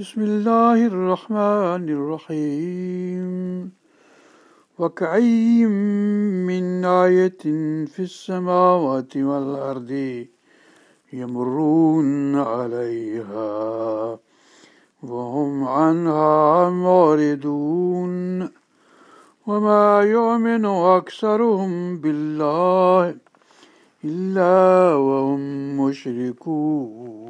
بسم الله الرحمن الرحيم وكأي من آية في السماوات والأرض يمرون عليها وهم عنها معرضون وما يؤمن أكثرهم بالله إلا وهم مشركون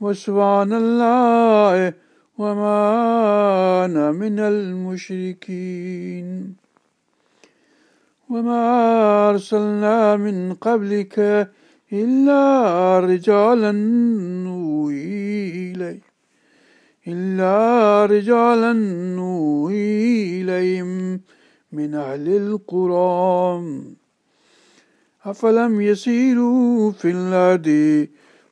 وسبحان الله وما أنا من المشركين. وما أرسلنا من قبلك إلا رجالا نوحي إليه إلا رجالا نوحي إليهم من أهل القرى. أفلم يسيروا في الأرض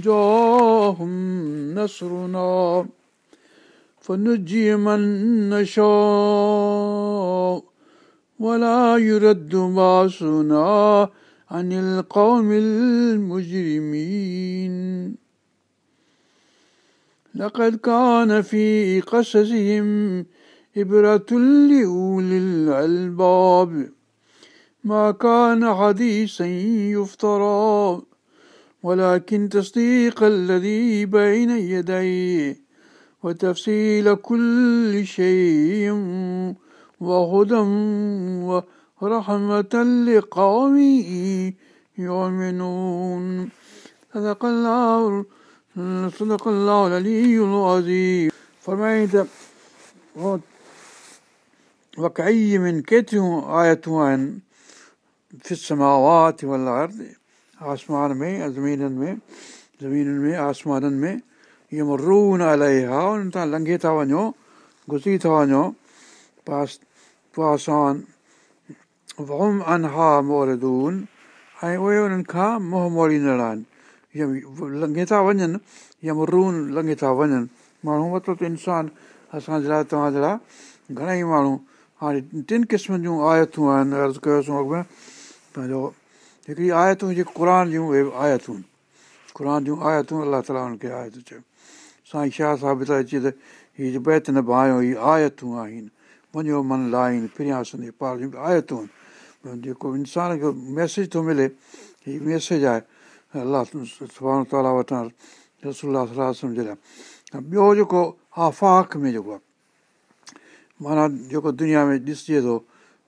جاءهم نصرنا فنجي من نشاء ولا يرد باسنا عن القوم المجرمين. لقد كان في قصصهم إبرة لأولي الألباب. ما كان حديثا يفترى ولكن تصديق الذي بين يديه وتفصيل كل شيء وهدى ورحمة لقوم يؤمنون صدق الله صدق الله العلي العظيم فرمائي وكأي من केतिरियूं आयतूं आहिनि फिसमावात والأرض آسمان ۾ زمينن ۾ زمينن ۾ آسمانن ۾ اهو مرون الائي ها انهن تان لنگهي ٿا وڃو گذري ٿا وڃو پاس پاسان وم انها موردون ۽ اهي انهن کان موهه موڙيندڙ آهن يا لنگهي ٿا وڃن يا مرون لنگهي ٿا وڃن. ماڻهو مطلب انسان اسان جي لاءِ توهان جي لاءِ گهڻيئي ماڻهو هاڻي ٽن قسمن جون آيتون آهن عرض ڪيوسين اڳ ۾ پنهنجو هڪڙي آيتون جيڪي قر جون اهي آيتون. قر جون آيتون الله تالا هن کي آيتون چيو. سائين شاهه ثابت اچي ته هيءَ بيت نه ڀايو هيءَ آيتون آهن. وڃو من لائن فريا سنڌي پار جون آيتون آهن. جيڪو انسان کي ميسيج ٿو ملي هيءَ ميسيج آهي. الله تالا وٽان رسولا صلاح جي لاءِ. ٻيو جيڪو آفاق ۾ جيڪو آهي معنيٰ جيڪو دنيا ۾ ڏسجي ٿو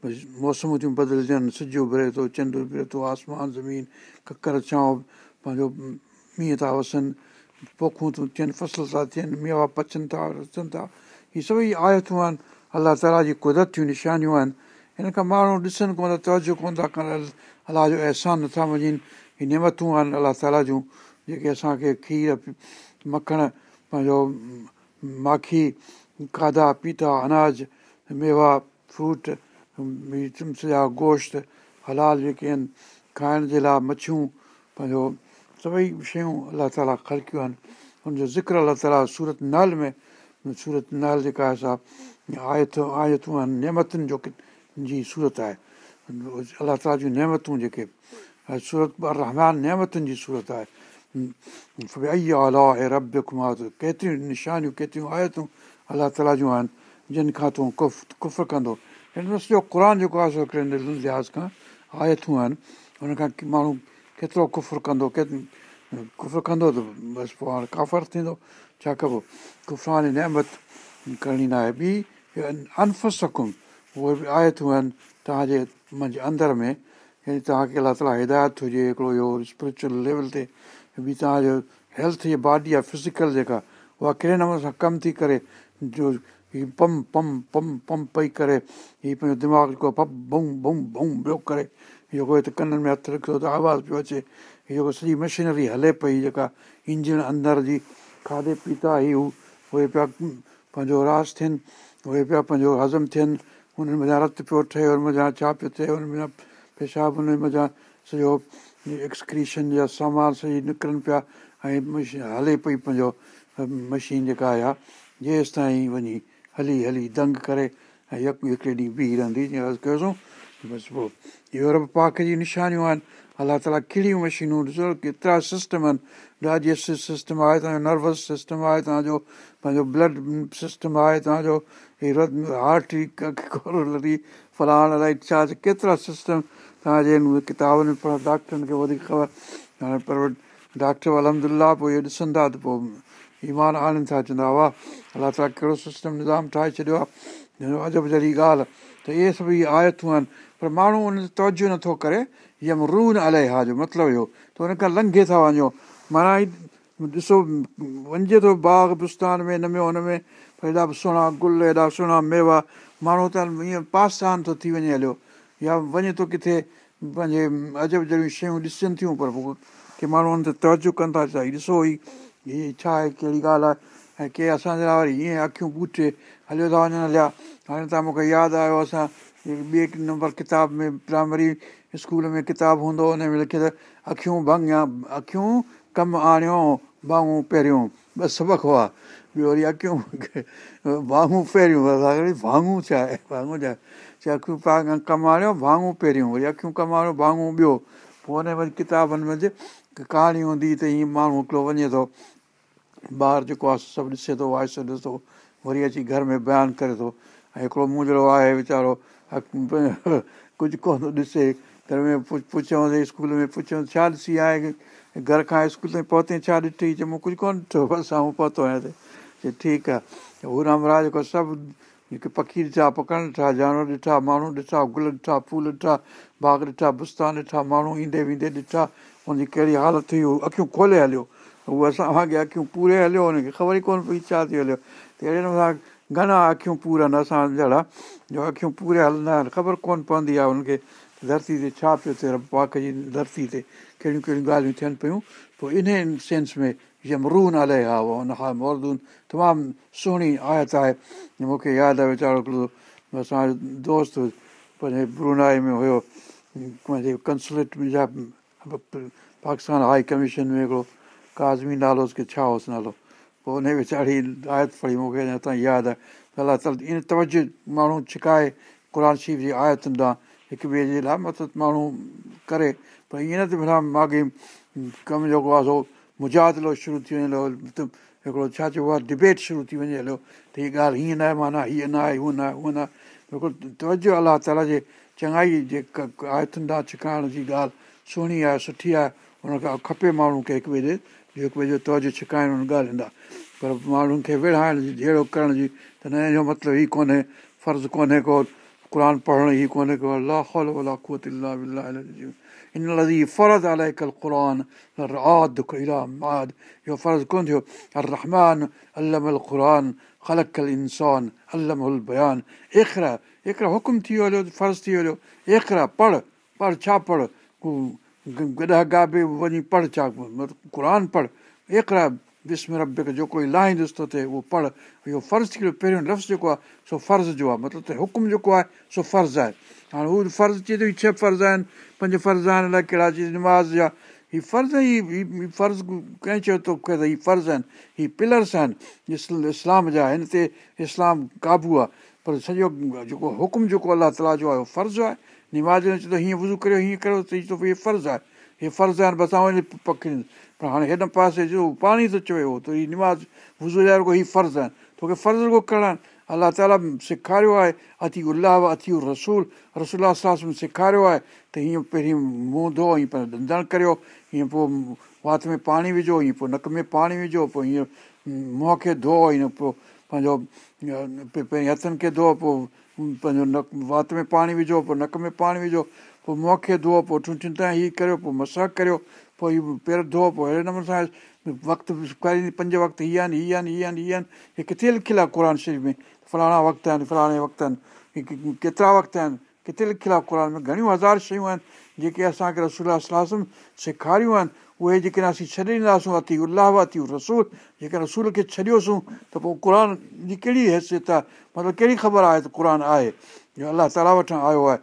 موسمون ٿيون بدلجن سج اڀري ٿو چنڊ اڀري ٿو آسمان زمين ڪڪر ڇانو پنهنجو مينهن ٿا وسن پوکون ٿيون ٿين فصل ٿا ٿين ميوا پچن ٿا رچن ٿا. هيءَ سڀئي آيتون آهن الله تالا جي ڪدرتيون نشانيون آهن. هن کان ماڻهو ڏسن ڪونه ٿا توجو ڪونه ٿا ڪن الله جو احسان نٿا مڃن. هيءَ نيمتون آهن الله تالا جون جيڪي اسان کي کير مکڻ پنهنجو ماکي کاڌا پيتا اناج ميوا فروٽ جا گوشت هلال جيڪي آهن کائڻ جي لاءِ مڇيون پنهنجو سڀئي شيون الله تالا خلڪيون آهن. هن جو ذڪر الله تالا سورت نال ۾ سورت نال جيڪا آهي سا آيت آيتون آهن نيمتن جو جي سورت آهي. الله تالا جون نيمتون جيڪي سورت رحمان نيمتن جي سورت آهي. آئي اعليٰ ۽ رب ڪمار ڪيتريون نشانيون ڪيتريون آيتون الله تالا جون آهن جن کان تون ڪف ڪف ڪندو هن سڄو قر جيڪو آهي سو هڪڙي لحاظ کان آيتون آهن هن کان ماڻهو ڪيترو ڪفر ڪندو ڪي ڪف ڪندو ته بس پوءِ هاڻي ڪافر ٿيندو ڇا ڪبو ڪفان نيمت ڪرڻي نه آهي ٻي انفسڪم اهي به آيتون آهن توهان جي منهنجي اندر ۾ يعني توهان کي الله تالا هدايت هجي هڪڙو اهو سپرچئل ليول تي ٻي توهان جو هيلٿ جي باڊي آهي فزيڪل جيڪا اها ڪهڙي نموني سان ڪم ٿي ڪري جو هيءُ پم پم پم پم پئي ڪري هيءُ پنهنجو دماغ جيڪو پپ ڀون ڀون ڀون ٻيو ڪري جيڪو هتي ڪنن ۾ هٿ رکيو ته آواز پيو اچي هيءَ جيڪو سڄي مشينري هلي پئي جيڪا انجن اندر جي کاڌي پيتا ئي هو اهي پيا پنهنجو راس ٿين اهي پيا پنهنجو هضم ٿين هنن مٿان رت پيو ٺهي هن مٿان ڇا پيو ٿئي هن پيشاب هن مٿان سڄو ايڪسڪريشن جا سامان سڄي نڪرن پيا ۽ مشين هلي پئي پنهنجو مشين جيڪا آهي جيس تائين وڃي هلي هلي دنگ ڪري ۽ يڪ هڪڙي ڏينهن بيهه رهندي جيئن عرض ڪيوسين بس پوءِ اهو رب پاڪ جي نشانيون آهن. الله تالا ڪهڙيون مشينون ڏسو ڪيترا سسٽم آهن. ڊائجيسٽو سسٽم آهي توهان جو نروس سسٽم آهي توهان جو پنهنجو بلڊ سسٽم آهي توهان جو هارٽ ڪورولري فلاڻ ڇا ڪيترا سسٽم توهان جي ڪتابن ۾ پڙهه ڊاڪٽرن کي وڌيڪ خبر. هاڻي پر ڊاڪٽر الهمدلا پوءِ اهي ڏسندا ته پوءِ ايمان آڻن ٿا چوندا واهه الله تالا ڪهڙو سسٽم نظام ٺاهي ڇڏيو آهي عجب جهڙي ڳالهه ته اهي سڀ اهي آيتون آهن پر ماڻهو هن تي توجو نٿو ڪري هيءَ رون الائي ها جو مطلب اهو ته هن کان لنگهي ٿا وڃو معنيٰ ڏسو وڃجي ٿو باغ بستان ۾ هن ۾ هن ۾ هيڏا به سهڻا گل هيڏا سهڻا ميوا ماڻهو ته ائين پاسان ٿو ٿي وڃي هليو يا وڃي ٿو ڪٿي پنهنجي عجب جهڙيون شيون ڏسن ٿيون پر ڪه ماڻهو هن تي توجو ڪن ٿا ڇا ڏسو ئي هيءَ ڇا آهي ڪهڙي ڳالهه آهي ۽ ڪي اسان جا وري ائين اکيون ٻوٽي هليو ٿا وڃن هليا هاڻي توهان مون کي ياد آيو اسان ٻئي نمبر ڪتاب ۾ پرائمري اسڪول ۾ ڪتاب هوندو هن ۾ لکيو ته اکيون ڀنگيا اکيون ڪم آڻيو ٻانهون پهريون ٻه سبق هئا ٻيو وري اکيون ٻانهون پهريون ڀاڱون ڇا آهي ڀاڱون ڇا آهي اکيون ڪم آڻيو ڀاڱون پهريون وري اکيون ڪم آڻيو ڀاڱون ٻيو پوءِ هن وري ڪتابن ۾ ڪهاڻي هوندي ته هيئن ماڻهو هڪڙو وڃي ٿو ٻار جيڪو آهي سڀ ڏسي ٿو وائس ڏسي ٿو وري اچي گهر ۾ بيان ڪري ٿو. ۽ هڪڙو مون جهڙو آهي ويچارو ڪجهه ڪونه ٿو ڏسي. گهر ۾ پڇيوس اسڪول ۾ پڇيو ڇا ڏسي آهي؟ گهر کان اسڪول تائين پهتي ڇا ڏٺي؟ چيو مون ڪجهه ڪونه ڏٺو بس آئون پهتو آهيان چئي ٺيڪ آهي هو رامراج جيڪو سڀ پکي ڏٺا پکڻ ڏٺا جانور ڏٺا ماڻهو ڏٺا گل ڏٺا ڦول ڏٺا باغ ڏٺا بستان ڏٺا ماڻهو ايندي ويندي ڏٺا هن جي ڪهڙي حالت هئي اکيون کولي هليو. اهو اسان اسان کي اکيون پوري هليو هن کي خبر ئي ڪونه پئي ڇا ٿي هليو. اهڙي نموني گهڻا اکيون پورا آهن اسان جهڙا جو اکيون پوري هلندا آهن خبر ڪونه پوندي آهي هن کي ڌرتي تي ڇا پيو ٿئي پاڪ جي ڌرتي تي ڪهڙيون ڪهڙيون ڳالهيون ٿين پيون. پوءِ ان سينس ۾ يمرون الائي ها اها هن کان موردون. تمام سهڻي آيت آهي. مون کي ياد آهي ويچارو هڪڙو اسان جو دوست پنهنجي برنائي ۾ هيو پنهنجي ڪنسليٽ ۾ جا پاڪستان هاءِ ڪميشن ۾ هڪڙو ڪازمي نالو ڪه ڇا هئس نالو پوءِ هن ويچاري آيت پڙهي مون کي اڃا تائين ياد آهي الله تالا ان توجو ماڻهو ڇڪائي قر شيف جي آيتن ڏانهن هڪ ٻئي جي لاءِ مطلب ماڻهو ڪري پر ائين نه ته ڀلا ماڳي ڪم جيڪو آهي سو مجادلو شروع ٿي وڃي هليو هڪڙو ڇا چئبو آهي ڊبيٽ شروع ٿي وڃي هليو ته هيءَ ڳالهه هيئن نه آهي معنيٰ هيءَ نه آهي هوءَ نه آهي هوءَ نه آهي توجو الله تالا جي چڱائي جي آيتن ڏانهن ڇڪائڻ جي ڳالهه سهڻي آهي سٺي آهي هن کان کپي ماڻهو کي هڪ ٻئي جي هڪ ٻئي جو توجو ڇڪائڻ ڏانهن پر ماڻهن کي وڙهائڻ جي جهڙو ڪرڻ جي ته نه مطلب هيءُ ڪونهي فرض ڪونهي ڪو قر پڙهڻ ئي ڪونهي ڪو. ان لزي فرض الائي ڪل قر ماد. اهو فرض ڪونه ٿيو. رحمان ال قر خلق ال انسان ال بيان. ايکرا ايترا حڪم ٿي ويو هليو فرض ٿي ويو هليو ايکرا پڙهه پڙهه ڇا پڙهه گڏا گابي وڃي پڙهه ڇا قر پڙهه. ايترا وسم رب جو ڪوئي لاهيندس ٿو ٿئي اهو پڙهه. اهو فرض ٿي ويو پهريون لفظ جيڪو آهي سو فرض جو آهي مطلب ته حڪم جيڪو آهي سو فرض آهي. هاڻي هو فرض چئي ٿو هيءَ ڇهه فرض آهن پنج فرض آهن الائي ڪهڙا چيز نماز جا هيءَ فرض ئي فرض ڪنهن چيو ٿو ته هيءَ فرض آهن. هيءَ پلرس آهن اسلام جا هن تي اسلام قابو آهي پر سڄو جيڪو حڪم جيڪو الله تالا جو آهي اهو فرض آهي نماز ۾ ٿو هيئن وضو ڪريو هيئن ڪريو ته هيءَ فرض آهي هيءَ فرض آهن بس وڃي پکين پر هاڻي هن پاسي جو پاڻي چوي هو ته هيءَ نماز وضو جا رڳو هيءَ فرض آهن. توکي فرض رڳو ڪرڻا آهن. الله تالا سيکاريو آهي اتي الاهه اتي رسول رسول سيکاريو آهي ته هيئن پهرين منهن ڌو هيئن پنهنجو ڌنڌڻ ڪريو هيئن پوءِ وات ۾ پاڻي وجهو هيئن پوءِ نڪ ۾ پاڻي وجهو پوءِ هيئن منهن کي ڌو نه پوءِ پنهنجو پهرين هٿن کي ڌو پوءِ پنهنجو نڪ وات ۾ پاڻي وجهو پوءِ نڪ ۾ پاڻي وجهو پوءِ منهن کي ڌوئو پوءِ ٺٺين تائين هيءَ ڪريو پوءِ مساڪ ڪريو پوءِ هيءَ پير ڌوئو پوءِ اهڙي نموني سان وقت پنج وقت هيءَ آهن هيءَ آهن هيءَ آهن هيءَ آهن هيءَ ڪٿي لکيل آهي قر شريف ۾ فلاڻا وقت آهن فلاڻي وقت آهن ڪيترا وقت آهن ڪٿي لکيل آهي قر ۾ گهڻيون هزار شيون آهن جيڪي اسان کي رسول صلاح سيکاريون آهن اهي جيڪڏهن اسين ڇڏي ڏينداسون اتي رسول جيڪي رسول کي ڇڏيوسين ته پوءِ قر جي ڪهڙي حيثيت آهي؟ مطلب ڪهڙي خبر آهي ته قر آهي؟ جو الله تالا وٽان آيو آهي.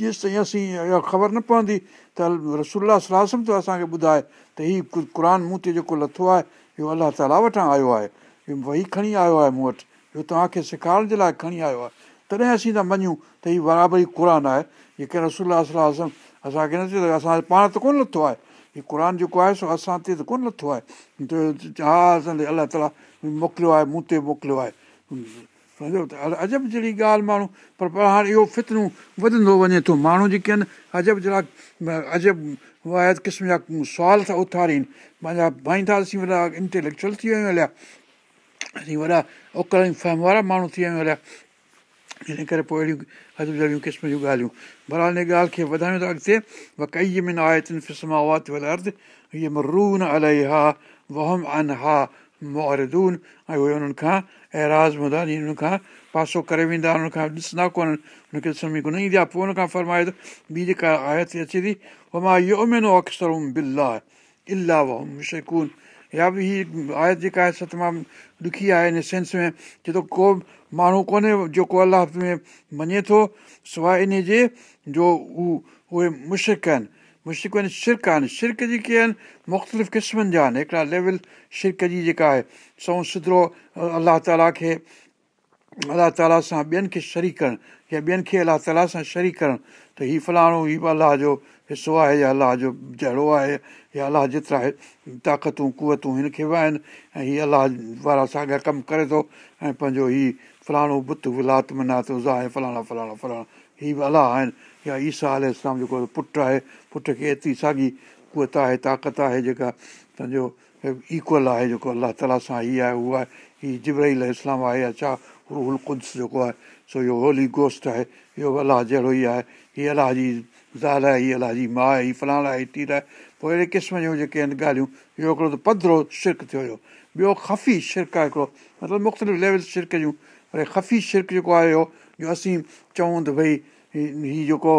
جيس تائين اسين اها خبر نه پوندي ته رسول صلاح ته اسان کي ٻڌائي ته هيءُ قر مون تي جيڪو لٿو آهي اهو الله تالا وٽان آيو آهي. اهو وهي کڻي آيو آهي مون وٽ اهو توهان کي سيکارڻ جي لاءِ کڻي آيو آهي. تڏهن اسين ٿا مڃون ته هيءُ برابر قر آهي جيڪي رسول صلاح اسان کي نه ته اسان پاڻ ته ڪونه لٿو آهي هيءُ قر جيڪو آهي سو اسان تي ته ڪونه لٿو آهي ها الله تالا موڪليو آهي مون تي موڪليو آهي سمجهو ته عجب جهڙي ڳالهه ماڻهو پر پر هاڻي اهو فترون وڌندو وڃي ٿو ماڻهو جيڪي آهن عجب جهڙا عجب واحد قسم جا سوال ٿا اٿارين پنهنجا ڀائيندا اسين وڏا انٽيليڪچئل ٿي ويا هليا اسين وڏا اوڪر فيم وارا ماڻهو ٿي ويا هليا ان ڪري پوءِ اهڙيون عجب جهڙيون قسم جون ڳالهيون برهال هن ڳالهه کي وڌايون ٿا اڳتي ۽ اهي انهن کان ايراز هوندا پاسو ڪري ويندا انهن کان ڏسندا ڪونهن هن کي ڏسڻ ۾ ڪونه ايندي آهي پوءِ هن کان فرمائي ٿو ٻي جيڪا آيت اچي ٿي يا به هيءَ آيت جيڪا آهي ستمام ڏکي آهي هن سينس ۾ ڇو ته ڪو ماڻهو ڪونهي جيڪو الله ۾ مڃي ٿو سواءِ ان جي جو هو اهي مشڪ آهن. مشڪ آهن شرڪ آهن. شرڪ جيڪي آهن مختلف قسمن جا آهن. هڪڙا ليول شرڪ جي جيڪا آهي سؤ سڌرو الله تالا کي الله تالا سان ٻين کي شريڪ ڪرڻ يا ٻين کي الله تالا سان شريڪ ڪرڻ ته هيءُ فلاڻو هيءُ الله جو حصو آهي يا الله جو جهڙو آهي يا الله جيترا طاقتون ڪوتون هن کي به آهن. ۽ هيءَ الله وارا ساڳيا ڪم ڪري ٿو ۽ پنهنجو هيءُ فلاڻو بت ولات منات آهي فلاڻا فلاڻا فلاڻا هيءَ به الله آهن. يا ايسا اسلام جيڪو پٽ آهي پٽ کي ايتري ساڳي ڪوت آهي طاقت آهي جيڪا پنهنجو اڪول آهي جيڪو الله تالا سان هيءَ آهي اها آهي. هيءَ جبرل اسلام آهي يا ڇا؟ رول ڪدس جيڪو آهي سو اهو هولي گوشت آهي اهو به الله جهڙو ئي آهي. هيءَ الله جي زال آهي هيءَ الله جي ماءُ آهي هيءَ فلاڻا آهي هيءَ تير آهي پوءِ اهڙي قسم جون جيڪي آهن ڳالهيون اهو هڪڙو ته پڌرو شرڪ ٿيو هيو. ٻيو خفي شرڪ آهي هڪڙو مطلب مختلف ليول شرڪ جون. پر خفي شرڪ جيڪو آهي اهو جو اسين چئون ته ڀئي هيءُ جيڪو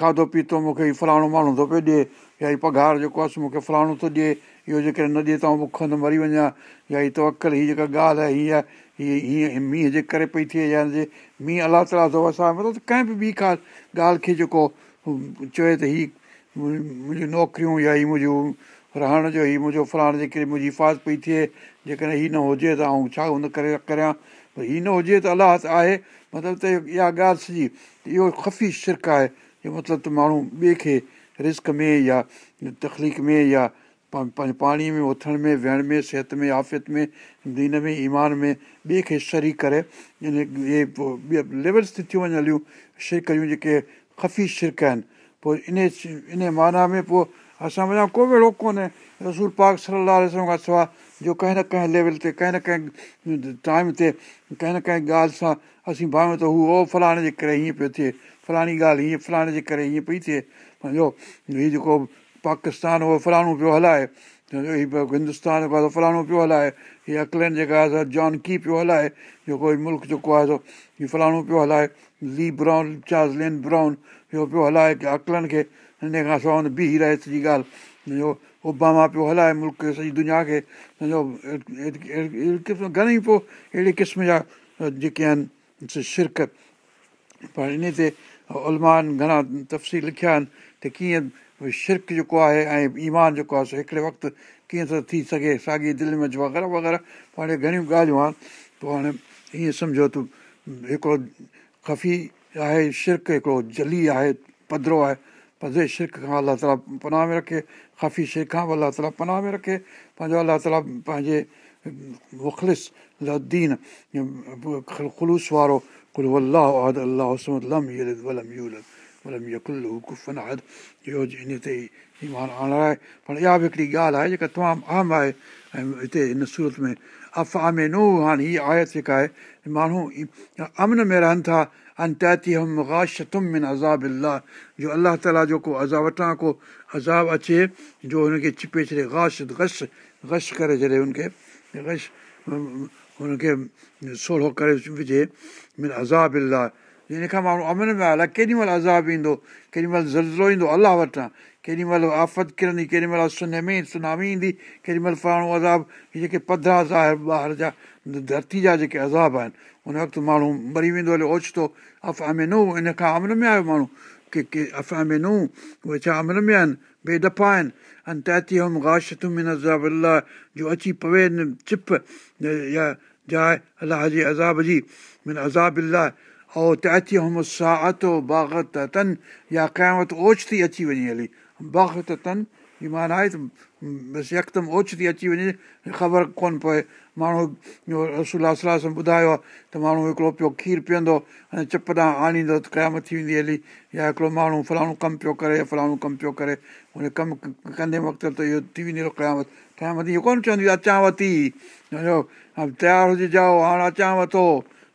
کاڌو پيتو مون کي فلاڻو ماڻهو ٿو پيو ڏئي يا هيءُ پگهار جيڪو آهي مون کي فلاڻو ٿو ڏئي اهو جيڪڏهن نه ڏئي ته آئون بک مري وڃان يا هيءَ توڪل هيءَ جيڪا ڳالهه آهي هيءَ هيءَ هيئن مينهن جي ڪري پئي ٿئي يا مينهن الله تالا ٿو وسائي مطلب ڪنهن به ٻي ڪا ڳالهه کي جيڪو چئي ته هيءَ منهنجيون نوڪريون يا هيءَ منهنجون رهڻ جو هيءَ منهنجو فلاڻي جي ڪري منهنجي حفاظت پئي ٿئي جيڪڏهن هيءَ نه هجي ته آئون ڇا هن ڪري ڪريان. هيءَ نه هجي ته الله آهي. مطلب ته اها ڳالهه سڄي اهو خفي شرڪ آهي. جو مطلب ته ماڻهو ٻئي کي رسڪ ۾ يا تڪليف ۾ يا پنهنجي پاڻيءَ ۾ اٿڻ ۾ ويهڻ ۾ صحت ۾ آفيت ۾ دين ۾ ايمان ۾ ٻئي کي شريڪ ڪري. ان اهي ٻئي ليولس ٿي ٿيون وڃن هليون شرڪ جون جيڪي خفي شرڪ آهن پوءِ ان ان معنيٰ ۾ پوءِ اسان وڃان ڪو به اهڙو ڪونهي رسول پاڪ صلاح کان سواءِ جو ڪنهن نه ڪنهن ليول تي ڪنهن نه ڪنهن ٽائيم تي ڪنهن نه ڪنهن ڳالهه سان اسين ڀاويون ته هو اهو فلاڻي جي ڪري هيئن پيو ٿئي فلاڻي ڳالهه هيئن فلاڻي جي ڪري هيئن پئي ٿئي پنهنجو هيءُ جيڪو پاڪستان اهو فلاڻو پيو هلائي هندستان جيڪو آهي فلاڻو پيو هلائي. هيءَ اڪلينڊ جيڪا آهي جان ڪه پيو هلائي جيڪو ملڪ جيڪو آهي هيءُ فلاڻو پيو هلائي. لي برائون چارج لين برائون اهو پيو هلائي ڪه اڪلن کي هن کان سواءِ بيهي رهي سڄي ڳالهه. اوباما پيو هلائي ملڪ سڄي دنيا کي. سمجهو گهڻيئي پوءِ اهڙي قسم جا جيڪي آهن شرڪ. پر ان تي المان گهڻا تفصيل لکيا آهن ته ڪيئن شرڪ جيڪو آهي ۽ ايمان جيڪو آهي سو هڪڙي وقت ڪيئن ٿو ٿي سگهي ساڳي دل ۾ وغيره وغيره. پوءِ هاڻي گهڻيون ڳالهيون آهن پوءِ هاڻي ائين سمجهو ته هڪڙو خفي آهي شرڪ هڪڙو جلي آهي پڌرو آهي پڌري شرڪ کان الله تالا پناهه ۾ رکي خفي شرڪ کان به الله تالا پناهه ۾ رکي. پنهنجو الله تالا پنهنجي مخلص دين خلوص وارو ڪل الله الله لم ولم يولد اهو ان تي ايمان آڻڻ پر اها به هڪڙي ڳالهه آهي جيڪا تمام اهم آهي ۽ هتي هن سورت ۾ اف آمي نو هاڻي هيءَ آيت جيڪا آهي ماڻهو امن ۾ رهن ٿا عذاب الله جو الله تالا جيڪو عذاب وٽان ڪو عذاب اچي جو هن کي ڇپي ڇڏي گاش گش گش ڪري ڇڏي هن کي گش هن کي سوڙهو ڪري وجهي من عذاب الله هن کان ماڻهو امن ۾ الائي ڪيڏي مهل عذاب ايندو ڪيڏي مهل زلزلو ايندو الله وٽان ڪيڏي مهل آفت ڪرندي ڪيڏي مهل سن ۾ سنامي ايندي ڪيڏي مهل فلاڻو عذاب هيءَ جيڪي پڌرا ظاهر ٻاهر جا ڌرتي جا جيڪي عذاب آهن ان وقت ماڻهو مري ويندو هلي اوچتو اف ۾ ان کان امن ۾ آيو ماڻهو ڪي ڪي اف ۾ اهي ڇا امن ۾ آهن بيدفا آهن ان تيتي هم گاش تم عذاب الله جو اچي پوي چپ يا جاءِ الله جي عذاب جي من عذاب الله او تيتي هم ساتو باغت تن يا قيامت اوچتي اچي وڃي هلي باغت تن معنيٰ آهي ته بس يڪدم اوچتي اچي وڃي خبر ڪونه پئي ماڻهو رسول صلاح ٻڌايو آهي ته ماڻهو هڪڙو پيو کير پيئندو ۽ چپ ڏانهن آڻيندو ته قيامت ٿي ويندي هلي يا هڪڙو ماڻهو فلاڻو ڪم پيو ڪري يا فلاڻو ڪم پيو ڪري هن ڪم ڪندي وقت ته اهو ٿي ويندي قيامت قيامت اهو ڪونه چوندي اچانو ٿي تيار هجي جائو هاڻي اچانو ٿو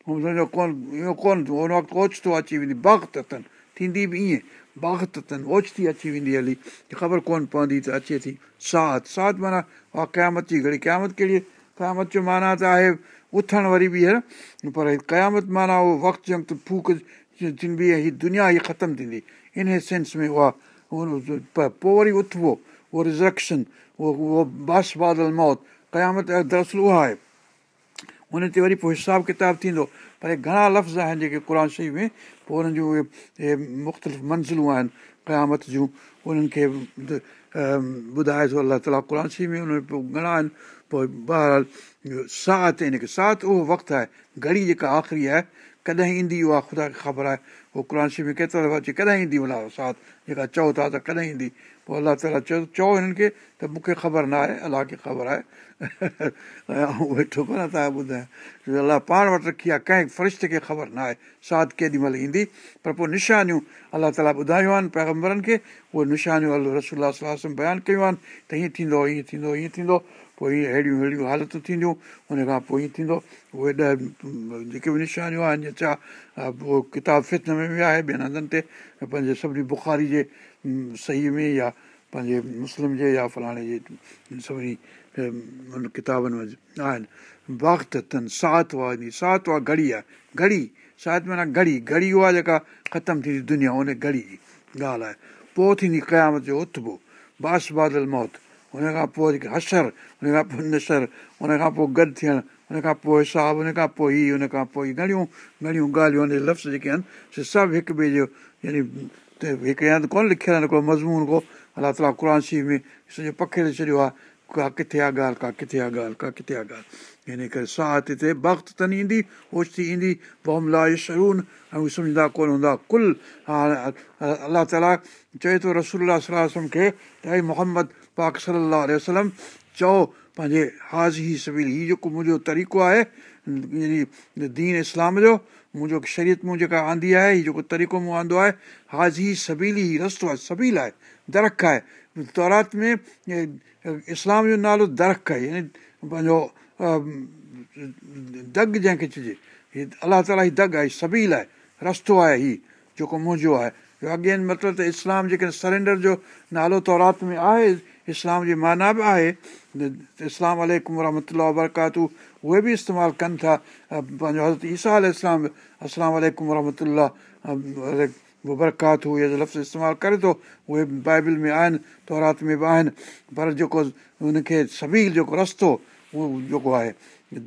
سمجهو ڪونه اهو ڪونه هن وقت اوچتو اچي ويندي باغت اٿن ٿيندي به ائين باغت اٿن اوچتي اچي ويندي هلي خبر ڪونه پوندي ته اچي ٿي ساٿ ساٿ معنيٰ اها قيامت جي گهڙي قيامت ڪهڙي قيامت جو معنيٰ ته آهي اٿڻ وري به آهي پر قيامت معنيٰ اهو وقت ته فوڪ هيءَ دنيا هيءَ ختم ٿيندي ان سينس ۾ اها پوءِ وري اٿبو اهو رزڪشن اهو اهو باس بادل موت قيامت دراصل اها آهي ان تي وري پوءِ حساب ڪتاب ٿيندو. پر گهڻا لفظ آهن جيڪي قر شريف ۾ پوءِ هنن جون مختلف منزلون آهن قيامت جون. انهن کي ٻڌائي ٿو الله تالا قر شريف ۾ ان پوءِ گهڻا آهن. پوءِ بهرحال سات هن کي سات اهو وقت آهي گهڙي جيڪا آخري آهي ڪڏهن ايندي اها خدا کي خبر آهي اهو قر شريف ۾ ڪيترا دفعا اچي ڪڏهن ايندي الله سات جيڪا چئو ٿا ته ڪڏهن ايندي؟ پوءِ الله تالا چيو چئو هنن کي ته مون کي خبر نه آهي الله کي خبر آهي. ۽ ويٺو ڪونه توهان ٻڌايان. الله پاڻ وٽ رکي آهي ڪنهن فرشتي کي خبر نه آهي سات ڪيڏي مهل ايندي؟ پر پوءِ نشانيون الله تالا ٻڌايون آهن پيگمبرن کي اهي نشانيون رسولا صلاح بيان ڪيون آهن ته هيئن ٿيندو هيئن ٿيندو هيئن ٿيندو پوءِ اهڙيون اهڙيون حالتون ٿينديون هن کان پوءِ ائين ٿيندو اهي ڏهه جيڪي به نشانيون آهن ڇا اهو ڪتاب فتن ۾ به آهي ٻين هنڌن تي پنهنجي سڀني بکاري جي صحيح ۾ يا پنهنجي مسلم جي يا فلاڻي جي سڀني ان ڪتابن ۾ آهن. وقت اٿن سات واري سات اها گهڙي آهي گهڙي سات معنيٰ گهڙي گهڙي اها جيڪا ختم ٿيندي دنيا ان گهڙي جي ڳالهه آهي. پوءِ ٿيندي قيامت جو اٿبو باس بادل موت هن کان پوءِ جيڪي حشر هن کان پوءِ نشر هن کان پوءِ گڏ ٿيڻ هن کان پوءِ حساب هن کان پوءِ هيءَ هن کان پوءِ گهڻيون گهڻيون ڳالهيون لفظ جيڪي آهن سي سڀ هڪ ٻئي جو يعني هڪ هنڌ ڪونه لکيل آهن هڪڙو مضمون ڪو. الله تالا قر شريف ۾ سڄو پکيڙي ڇڏيو آهي ڪا ڪٿي آهي ڳالهه ڪا ڪٿي آهي ڳالهه ڪا ڪٿي آهي ڳالهه. هن ڪري سات هتي وقت تني ايندي اوچتي ايندي بوم لاءِ شرون ۽ اهي سمجهندا ڪونه هوندا ڪل هاڻي الله تالا چئي ٿو رسول صلاح کي ته ۽ محمد پاڪ صلاح وسلم چئو پنهنجي هاز ئي سڀي هيءُ جيڪو منهنجو طريقو آهي يعني دين اسلام جو منهنجو شرييت مون جيڪا آندي آهي هيءُ جيڪو طريقو مون آندو آهي هازي سبيلي هيءُ رستو آهي سبيل آهي درخ آهي. تورات ۾ اسلام جو نالو درخ آهي يعني پنهنجو دگ جنهن کي چئجي هيءَ الله تالا هيءُ دگ آهي سبيل آهي رستو آهي هيءُ جيڪو منهنجو آهي. اڳيان مطلب ته اسلام جيڪي سرينڊر جو نالو تورات ۾ آهي اسلام جي معنيٰ به آهي اسلام اليڪم رحمت وبرڪاتو اهي به استعمال ڪن ٿا پنهنجو حضرت ايسا ال اسلام اسلام رحمت وبرڪاتو اهي لفظ استعمال ڪري ٿو اهي بائيبل ۾ آهن تورات ۾ به آهن پر جيڪو هن کي سبيل جيڪو رستو اهو جيڪو آهي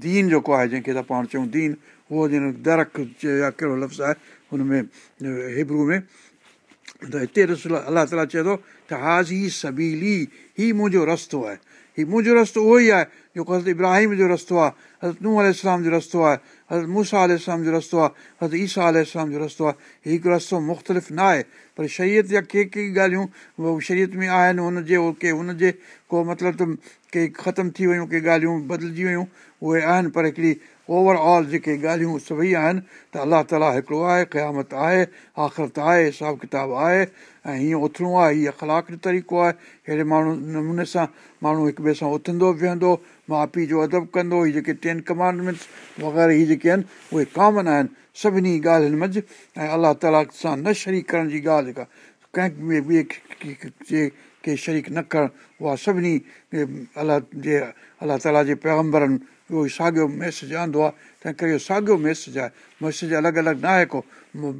دين جيڪو آهي جنهن کي ته پاڻ چئون دين اهو جن درخ يا ڪهڙو لفظ آهي هن ۾ هبرو ۾ ته هتي رسول الله تالا چئي ٿو ته هاز سبيلي هيءُ منهنجو رستو آهي هيءُ منهنجو رستو اهو ئي آهي جيڪو حضرت ابراهيم جو رستو آهي حضرت ننهن الارم جو رستو آهي حضرت موسيٰ آلام جو رستو آهي حضرت ايسا آلام جو رستو آهي هڪ رستو مختلف نه آهي پر شرييت جا ڪي ڪي ڳالهيون اهو شرييت ۾ آهن هن جي ڪي هن جي ڪو مطلب ته ڪي ختم ٿي ويون ڪي ڳالهيون بدلجي ويون اهي آهن پر هڪڙي اوور آل جيڪي ڳالهيون سڀئي آهن ته الله تالا هڪڙو آهي قيامت آهي آخرت آهي حساب ڪتاب آهي ۽ هيئن اٿڻو آهي هيءَ اخلاڪ جو طريقو آهي اهڙي ماڻهو نموني سان ماڻهو هڪ ٻئي سان اٿندو ويهندو ماءُ پيءُ جو ادب ڪندو هيءَ جيڪي ٽين ڪمانڊمينٽس وغيره هيءَ جيڪي آهن اهي ڪامن آهن سڀني ڳالهين منجهه ۽ الله تالا سان نه شريڪ ڪرڻ جي ڳالهه جيڪا ڪنهن ٻئي جي ڪي شريڪ نه ڪرڻ اها سڀني الله جي الله تالا جي پيگمبرن اهو ساڳيو ميسيج آندو آهي تنهن ڪري اهو ساڳيو ميسيج آهي. ميسيج الڳ الڳ نه آهي ڪو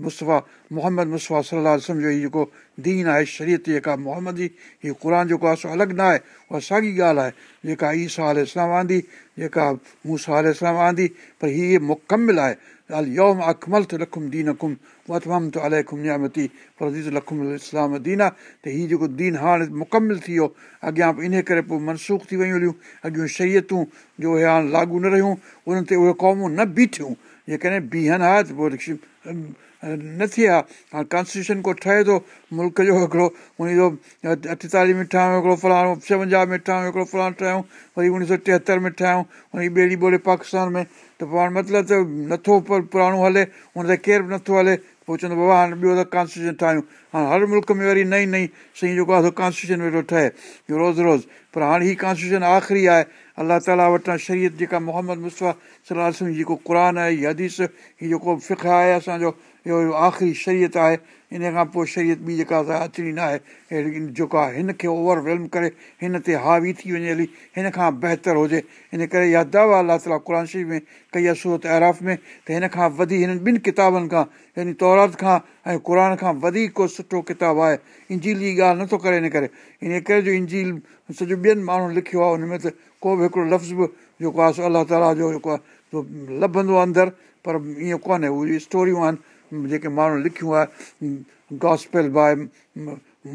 مصطفيٰ محمد مصطفيٰ صلاح سمجهو هيءُ جيڪو دين آهي شرييت جيڪا محمد جي هيءُ قر جيڪو آهي سو الڳ نه آهي اها ساڳي ڳالهه آهي جيڪا ايسا آل اسلام آندي جيڪا موسيٰ آل اسلام آندي پر هيءَ مڪمل آهي. ال يوم اڪمل ته لکم دين ڪم وتمم ته الائي کم نيامتي پر لکم اسلام دين آهي ته هيءَ جيڪو دين هاڻي مڪمل ٿي ويو اڳيان به ان ڪري پوءِ منسوک ٿي ويون هليون اڳيون شرييتون جو هاڻي لاڳو نه رهيون انهن تي اهي قومون نه بيٺيون جيڪڏهن بيهن ها ته پوءِ نه ٿئي ها هاڻي ڪانسٽٽيوشن ڪو ٺهي ٿو ملڪ جو هڪڙو سؤ اٺيتاليهه ۾ ٺاهيون هڪڙو فلاڻو ڇاونجاهه ۾ ٺاهيون هڪڙو فلاڻو ٺاهيون وري اڻويهه سؤ ٽيهتر ۾ ٺاهيون وري ٻيڙي ٻوڙي پاڪستان ۾ ته پوءِ هاڻي مطلب ته نٿو پراڻو هلي هن تي ڪير به نٿو هلي پوءِ چوندو بابا هاڻي ٻيو ته ڪانسٽٽيوشن ٺاهيون هاڻي هر ملڪ ۾ وري نئي نئي صحيح جيڪو آهي ڪانسٽٽيوشن ويٺو ٺهي روز روز پر هاڻي هيءَ ڪانسٽٽيوشن آخري آهي الله تالا وٽان شرييت جيڪا محمد مصطفيٰ صلاح جيڪو قر آهي هيءَ حديث هيءَ جيڪو فک آهي اسان جو اهو آخري شرييت آهي ان کان پوءِ شرييت ٻي جيڪا اچڻي نه آهي اهڙي جيڪا هن کي اوورويلم ڪري هن تي هاوي ٿي وڃي هلي هن کان بهتر هجي. ان ڪري اها دعويٰ الله تالا قر شريف ۾ ڪئي آهي سورت آراف ۾ ته هن کان وڌي هنن ٻن ڪتابن کان يعني تورات کان ۽ قر کان وڌيڪ ڪو سٺو ڪتاب آهي. انجيل جي ڳالهه نٿو ڪري ان ڪري. ان ڪري جو انجيل سڄو ٻين ماڻهن لکيو آهي هن ۾ ته ڪو به هڪڙو لفظ به جيڪو آهي سو الله تالا جو جيڪو آهي لڀندو آهي اندر پر ائين ڪونهي اهي اسٽوريون آهن جيڪي ماڻهو لکيون آهي گاسپيل باءِ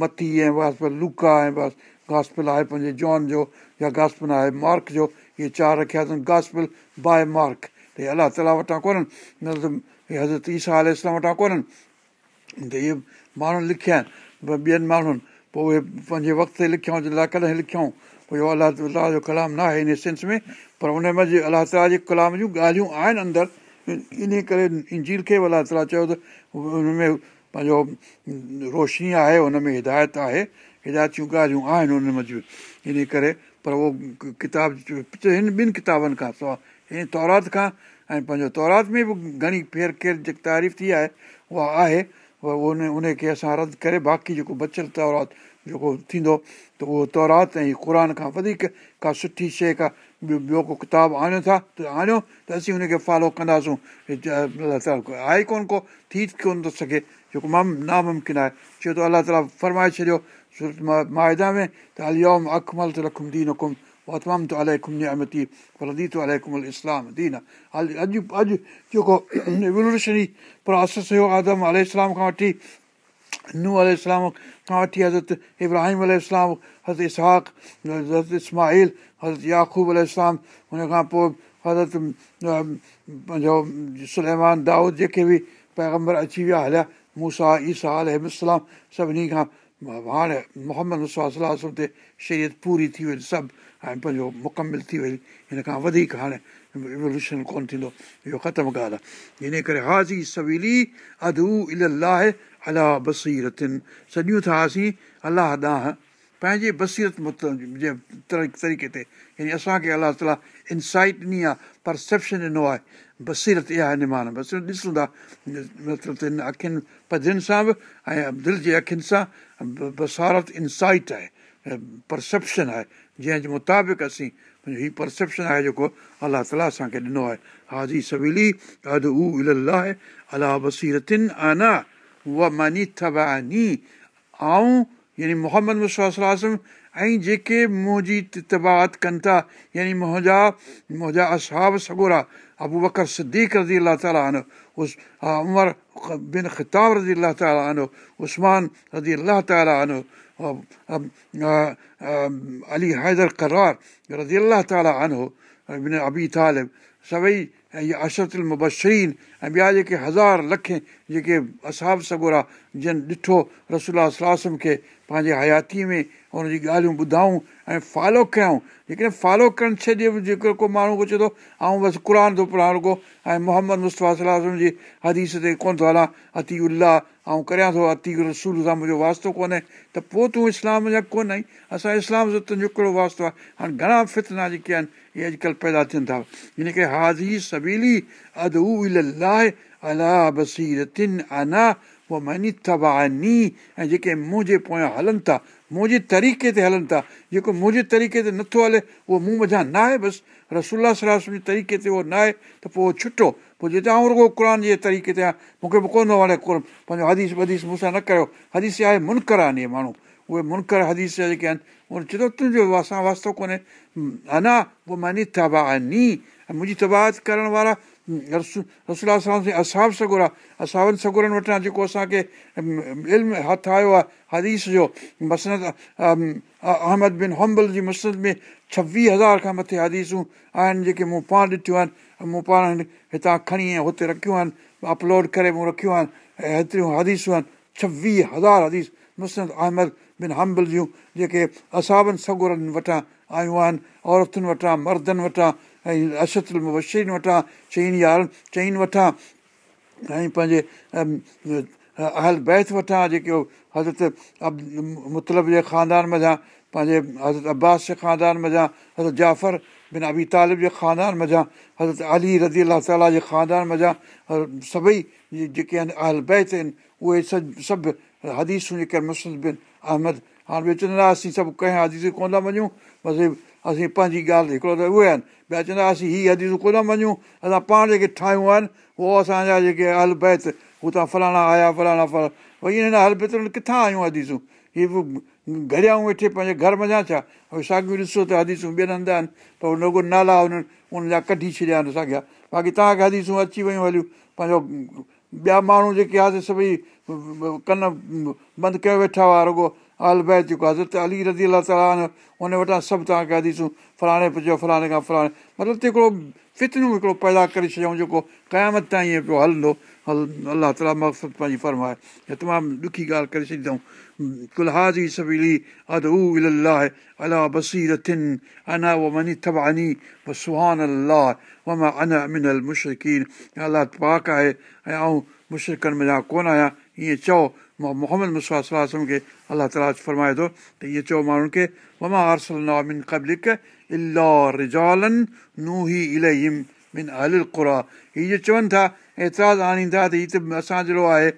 متي ۽ واسپيل لوڪا ۽ بس گاسپيل آهي پنهنجي جان جو يا گاسپيل آهي مارڪ جو اهي چار رکيا اٿن گاسپيل باءِ مارڪ. ته اهي الله تالا وٽان ڪونهن نه ته حضرت ايسا آل اسلام وٽان ڪونهن. ته اهي ماڻهو لکيا آهن ٻين ماڻهن پوءِ اهي پنهنجي وقت تي لکيئون ڪڏهن لکيئون پوءِ اهو تالا جو ڪلام نه آهي ان سينس ۾ پر ان ۾ الله تالا جي ڪلام جون ڳالهيون آهن اندر ان ڪري انجيل کي الله تالا چيو ته هن ۾ پنهنجو روشني آهي هن ۾ هدايت آهي هدايت جون ڳالهيون آهن هن منجهه. ان ڪري پر اهو ڪتاب هن ٻن ڪتابن کان سواءِ هن تورات کان ۽ پنهنجو تورات ۾ به گهڻي ڦير ڪير جيڪي تعريف ٿي آهي اها آهي. ان ان کي اسان رد ڪري باقي جيڪو بچيل تورات جيڪو ٿيندو ته اهو تورات ۽ قر کان وڌيڪ ڪا سٺي شيءِ ڪا ٻيو ٻيو ڪو ڪتاب آڻيو ٿا ته آڻيو ته اسين هن کي فالو ڪنداسون. آهي ئي ڪونه ڪو ٿي ڪونه ٿو سگهي جيڪو مام ناممڪن آهي. ڇو ته الله تالا فرمائي ڇڏيو مائدا ۾ ته اليوم اڪمل ته رکم دين حڪم تمام ته الائي کم نيامتي ردي ٿو الائي ڪمل اسلام دين. آهي اڄ اڄ جيڪو ايووليوشنري پروسيس هيو آدم ال کان وٺي نو ال کان وٺي حضرت ابراهيم ال حضرت اسهاڪ حضرت اسماهل حضرت ياقوب ال هن کان پوءِ حضرت پنهنجو سلمان دائود جيڪي به پيگمبر اچي ويا هليا موسيٰ ايسا الارم سڀني کان هاڻي محمد مسوا تي شرييت پوري ٿي وئي سڀ ۽ پنهنجو مڪمل ٿي وئي هن کان وڌيڪ هاڻي رووليوشن ڪونه ٿيندو اهو ختم ڳالهه آهي ان ڪري هازي سويلي اڌو الاهه الله بسيرتن سڄيون ٿا اسين الله ڏانهن. پنهنجي بسيرت جي طريقي تي. يعني اسان کي الله تالا انسائٽ ڏني آهي پرسيپشن ڏنو آهي. بسيرت اها هن معنيٰ. بسيرت ڏسون ٿا مطلب اکين پڌرين سان به ۽ دل جي اکين سان بصارت انسائٽ آهي پرسيپشن آهي. جنهن جي مطابق اسين هيءُ پرسيپشن آهي جيڪو الله تالا اسان کي ڏنو آهي. هازي سويلي اڌ او الاهه الله بسيرتن آنا اها ماني ٿباني ۽ يعني محمد مسلم ۽ جيڪي منهنجي تبات ڪن ٿا يعني منهنجا منهنجا اسهاب ابو بڪر سديڪ رزي الله تالا آنو اس عمر بن خطاب رزي الله تالا آنو اسمان رزي الله تالا آنو علي حيدر ڪرار رزي الله تالا آنو بن ابي طالب سڀئي ۽ اهي اشرتل مبشرين ۽ ٻيا جيڪي هزار لک جيڪي اساب سگورا جن ڏٺو صلاح کي پنهنجي حياتيءَ ۾ هن جي ڳالهيون ٻڌائون ۽ فالو ڪيون جيڪڏهن فالو ڪرڻ ڇڏي جيڪو ڪو ماڻهو ڪجهه ٿو ۽ بس قر ٿو پڙهان رڳو ۽ محمد مصطفيٰ صلاح جي حديث تي ڪونه ٿو هلان اتي الاهه ۽ ڪريان ٿو اتي رسول سان منهنجو واستو ڪونهي. ته پوءِ تون اسلام جا ڪونه آئي اسان اسلام سان تنهنجو هڪڙو واستو آهي. هاڻي گهڻا فتنا جيڪي آهن اهي اڄڪلهه پيدا ٿين ٿا. هن ڪري هازي ۽ جيڪي منهنجي پويان هلن ٿا منهنجي طريقي تي هلن ٿا جيڪو منهنجي طريقي تي نٿو هلي اهو مون مزا نه آهي بس رسولا صلاح جي طريقي تي اهو نه آهي ته پوءِ ڇٽو پوءِ جتي آئون رڳو قر جي طريقي تي آهيان مون کي به ڪونه ٿو وڻي پنهنجو حديث وديس مون سان نه ڪيو حديث آهي منڪر آهن اهي ماڻهو اهي منڪر حديث جيڪي آهن ان چئي ٿو تنهنجو اسان واستو ڪونهي انا پوءِ مني تباني ۽ منهنجي تباهت ڪرڻ وارا رسولا سلام جي اساب سگر آهي اسابن سگرن وٽان جيڪو اسان کي علم هٿ آيو آهي حديث جو مسنت احمد بن همبل جي مسنت ۾ ڇويهه هزار کان مٿي حديثون آهن جيڪي مون پاڻ ڏٺيون آهن مون پاڻ هتان کڻي ۽ هتي رکيون آهن اپلوڊ ڪري مون رکيون آهن ۽ هيتريون حديثون آهن ڇويهه هزار حديث مسنت احمد بن همبل جون جيڪي اسابن سگرن وٽان آيون آهن عورتن وٽان مردن وٽان ۽ اشتل مبشين وٽان چئين يارن چئين وٺان ۽ پنهنجي اهل بيت وٺان جيڪي حضرت مطلب جي خاندان مزا پنهنجي حضرت عباس جي خاندان مزا حضرت جعفر بن ابي طالب جي خاندان مزا حضرت علي رزي الا تالا جي خاندان مزا سڀئي جيڪي آهن اهل بيت آهن اهي سڀ سڀ حديثون جيڪي آهن مسد بن احمد هاڻي به چوندا اسين سڀ ڪنهن حديثون ڪونه ٿا مڃون بس اسين پنهنجي ڳالهه هڪڙو ته اهي آهن ٻيا چوندا اسين هيءَ حديثون ڪونه مڃون اسان پاڻ جيڪي ٺاهيون آهن اهو اسان جا جيڪي اهل بيت هتان فلاڻا آيا فلاڻا ڦل ڀئي ان هل بيت ڪٿان آيون حديثون هيءَ گهريائون ويٺي پنهنجي گهر مڃان ڇا ڀئي ساڳيون ڏسو ته حديثون ٻين هنڌ آهن ته رڳو نالا هنن ان جا ڪڍي ڇڏيا آهن ساڳيا باقي توهان کي حديثون اچي ويون هليون پنهنجو ٻيا ماڻهو جيڪي آهي سڀئي ڪن بند ڪيو ويٺا هئا رڳو ال بيت جيڪو آهي حضرت علي رزي الا تالا ان وٽان سڀ توهان کي حديثون فلاڻي پڄو فلاڻي کان فلاڻي مطلب ته هڪڙو فتنون هڪڙو پيدا ڪري ڇڏيئون جيڪو قيامت تائين ائين پيو هلندو هل الله تالا مقصد پنهنجي فرمائي اها تمام ڏکي ڳالهه ڪري ڇڏي اٿئون الله سهان الله وما انا منل مشرقين الله پاڪ آهي ۽ آئون مشرڪن ۾ ڪونه آهيان ائين چئو محمد صلاح کي الله تالا فرمائي ٿو ته اهو چئو ماڻهن کي ال قرا هيءَ جو چون ٿا اعتراض آڻيندا ته هيءَ ته اسان جهڙو آهي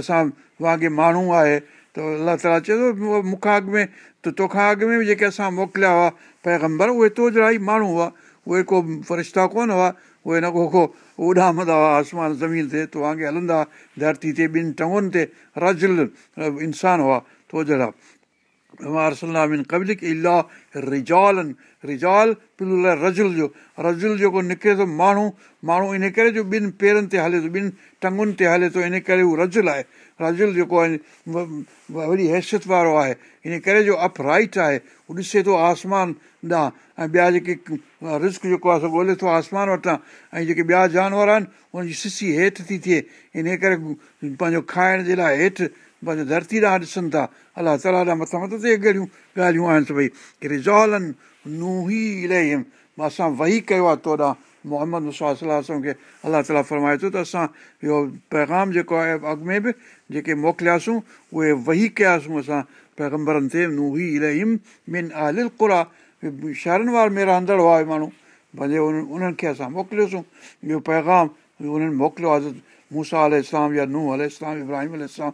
اسان وانگر ماڻهو آهي ته الله تالا چئي ٿو مون کان اڳ ۾ ته توکان اڳ ۾ به جيڪي اسان موڪليا هئا پيگمبر اهي تو جهڙا ئي ماڻهو هئا اهي ڪو فرشتا ڪونه هئا اهي نه ڪو ڪو اڏامندا هئا آسمان زمين تي تو وانگر هلندا ڌرتي تي ٻن ٽنگن تي رزل انسان هئا تو جهڙا من قبلڪ الاهه رجالن. رجال رجل جو. رجل جيڪو نڪري ٿو ماڻهو ماڻهو ان ڪري جو ٻن پيرن تي هلي ٿو ٻن ٽنگن تي هلي ٿو ان ڪري هو رجل آهي. رجل جيڪو آهي وڏي حيثيت وارو آهي. ان ڪري جو اپ رائيٽ آهي. هو ڏسي ٿو آسمان ڏانهن ۽ ٻيا جيڪي رسڪ جيڪو آهي ڳولهي ٿو آسمان وٽان ۽ جيڪي ٻيا جانور آهن ان جي سسي هيٺ ٿي ٿئي. ان ڪري پنهنجو کائڻ جي لاءِ هيٺ پنهنجو ڌرتي ڏانهن ڏسن ٿا. الله تالا ڏانهن مٿان ڳالهيون آهن سڀئي. ڪه رزالن نوهي الاهي اسان وهي ڪيو آهي توڏان محمد مسوا کي. الله تالا فرمائي ٿو ته اسان اهو پيگام جيڪو آهي اڳ ۾ به جيڪي موڪلياسين اهي وهي ڪياسين اسان پيگمبرن تي نوهي آلل قر شهرن وار ۾ رهندڙ هئا ماڻهو ڀلي ان انهن کي اسان موڪليوسين اهو پيگام انهن موڪليو آهي موسيٰ ال اسلام يا ننهن ال اسلام ابراهيم ال اسلام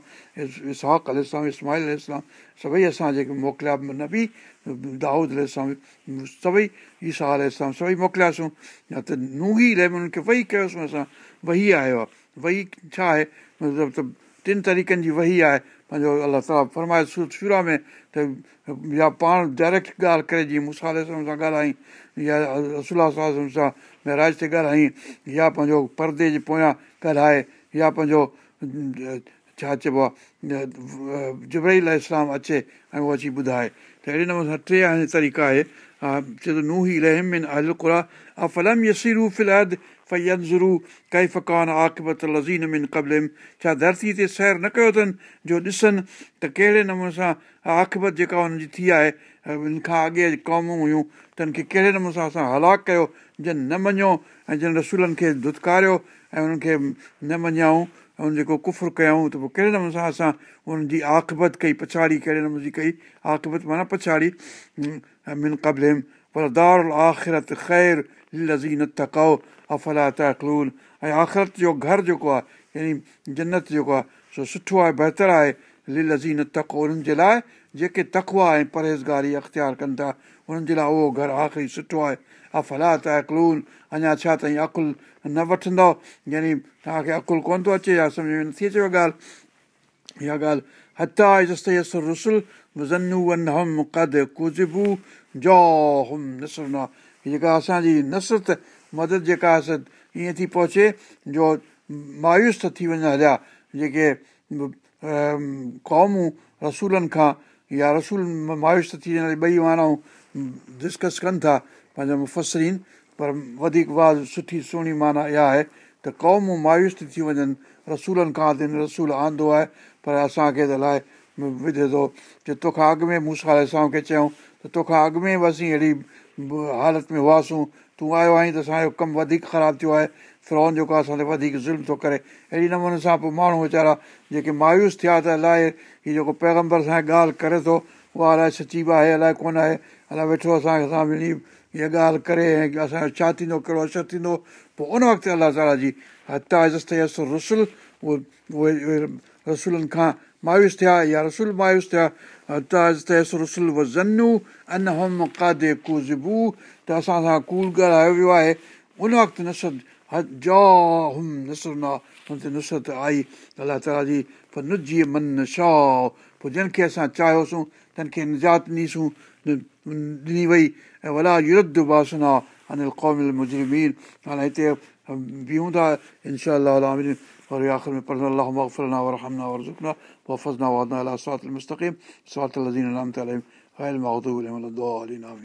اسهاڪ ال اسلام اسماهل اسلام سڀئي اسان جيڪي موڪليا نبي دائود ال اسلام سڀئي ايسا ال اسلام سڀئي موڪلياسين يا ته نوهي انهن کي وهي ڪيوسين اسان وهي آيو آهي وهي ڇا آهي مطلب ته ٽن طريقن جي وهي آهي. پنهنجو الله تالا فرمائي شرا ۾ ته يا پاڻ ڊائريڪٽ ڳالهه ڪري جيئن موسيٰ سان ڳالهائي يا رسولا سان مهراج تي ڳالهائي يا پنهنجو پردي جي پويان ڳالهائي يا پنهنجو ڇا چئبو آهي جبئي اسلام اچي ۽ اهو اچي ٻڌائي. ته اهڙي نموني سان ٽي هاڻي طريقا آهي. چئي ٿو نوهي رحم ال ڪرا فلم يسيرو فلهد فينزرو ڪئي فڪان آخبت لزين من قبلم ڇا ڌرتي تي سير نه ڪيو اٿن جو ڏسن ته ڪهڙي نموني سان آخبت جيڪا هن جي ٿي آهي هن کان اڳي قومون هيون ته هن کي ڪهڙي نموني سان اسان هلاڪ ڪيو جن نه مڃيو ۽ جن رسولن کي دتڪاريو ۽ انهن کي نه مڃيائون ۽ جيڪو ڪفر ڪيئون ته پوءِ ڪهڙي نموني سان اسان ان جي آخبت ڪئي پڇاڙي ڪهڙي نموني جي ڪئي آخبت معنيٰ پڇاڙي من قبلم پر دار آخرت خير لزين تڪئو افلا تڪلون ۽ آخرت جو گهر جيڪو آهي يعني جنت جيڪو آهي سو سٺو آهي بهتر آهي لل لزين تڪو انهن جي لاءِ جيڪي تڪوا ۽ پرهيزگاري اختيار ڪن ٿا انهن جي لاءِ اهو گهر آخري سٺو آهي افلا تڪلون اڃا ڇا تائين عقل نه وٺندؤ يعني توهان کي عقل ڪونه ٿو اچي يا سمجهه ۾ نٿي اچيو ڳالهه اها ڳالهه هتا يسر رسل زنو ون هم ڪد ڪزبو نسرنا جيڪا اسان جي نصرت مدد جيڪا آهي ائين ٿي پهچي جو مايوس ته ٿي وڃن هليا جيڪي قومون رسولن کان يا رسول مايوس ته ٿي وڃي ٻئي ماڻهو ڊسڪس ڪن ٿا پنهنجا مفسرين پر وڌيڪ واز سٺي سهڻي معنيٰ اها آهي ته قومون مايوس ٿي ٿي وڃن رسولن کان ته رسول آندو آهي پر اسان کي ته الائي وجهي ٿو جي توکان اڳ ۾ مون سان اسان کي چيون ته توکان اڳ ۾ به اسين اهڙي حالت ۾ هئاسين. تون آيو آهين ته اسان جو ڪم وڌيڪ خراب ٿيو آهي. فرون جيڪو آهي اسان تي وڌيڪ ظلم ٿو ڪري. اهڙي نموني سان پوءِ ماڻهو ويچارا جيڪي مايوس ٿيا ته الائي هيءَ جيڪو پيگمبر سان ڳالهه ڪري ٿو اها الائي سچي به آهي الائي ڪونه آهي. الائي ويٺو اسان کي اسان ملي هيءَ ڳالهه ڪري ۽ اسان جو ڇا ٿيندو ڪهڙو اثر ٿيندو پوءِ ان وقت الله تالا جي هتا رسل اهي اهي رسولن کان مايوس ٿيا يا رسول مايوس ٿيا ڪزبو. ته اسان سان ڪول ڳالهايو ويو آهي. ان وقت نصرت هم نسرنا هن تي نصرت آئي. الله تالا جي من شاهه پوءِ جن کي اسان چاهيوسين تن نجات ڏينسون ڏني وئي. ۽ وڏا يڌ باسنا انيل قومل مجرمين. هاڻي هتي بيهون ٿا انشا وفي آخر میں پڑھنا اللهم اغفر لنا وارحمنا وارزقنا وحفظنا وعدنا إلى صراط المستقيم صراط الذين أنعمت عليهم غير المغضوب عليهم ولا الضالين آمين.